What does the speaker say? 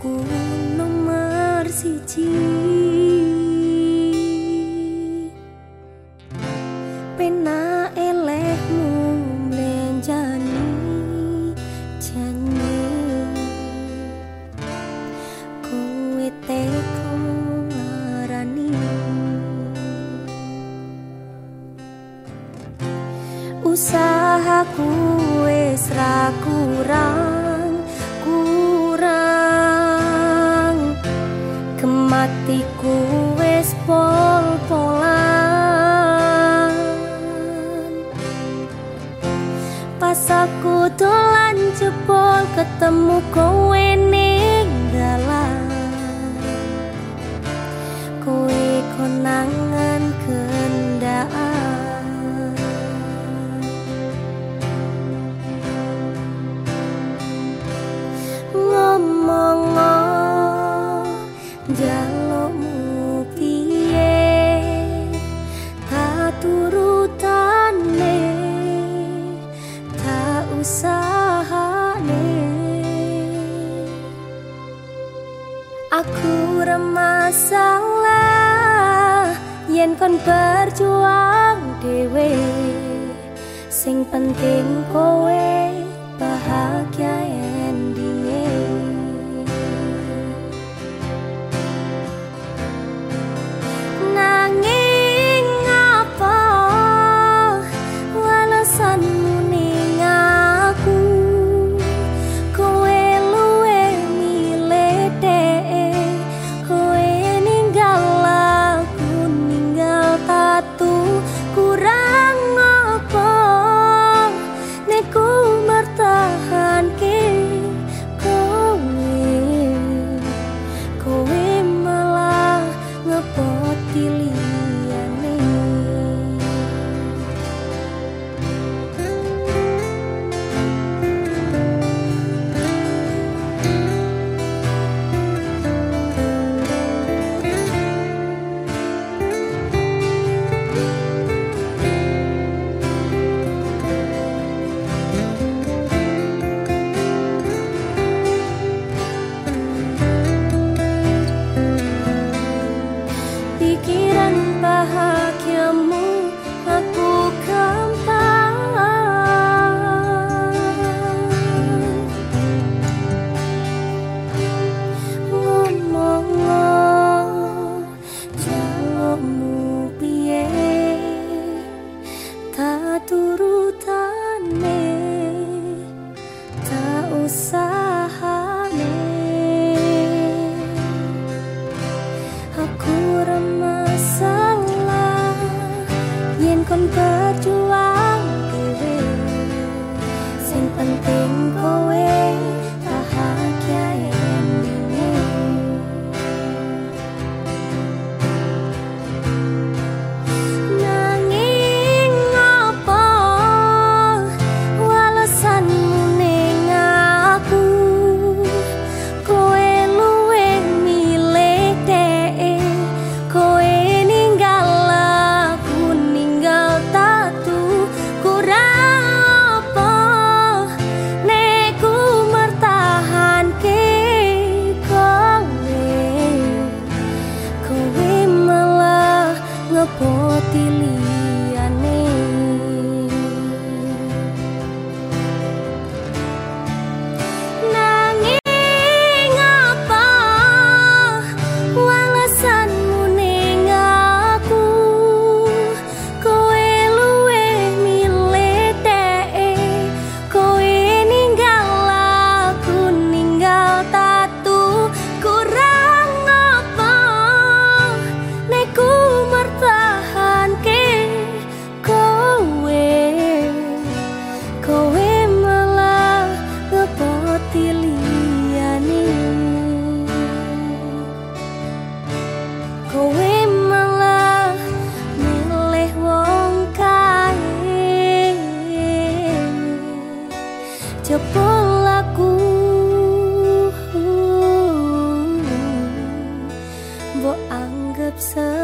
tresnoku nomor siji. Pena elehmu menjani janji. Kowe teko ngarani. Usahaku wis ra kurang kematiku wis pol-polan. Pas aku dolan jebol ketemu kowe ning dalan. Kowe konangan aku remasalah yen kon berjuang dhewe. Sing penting kowe bahagia I you 地里。jebol aku Mbok anggap se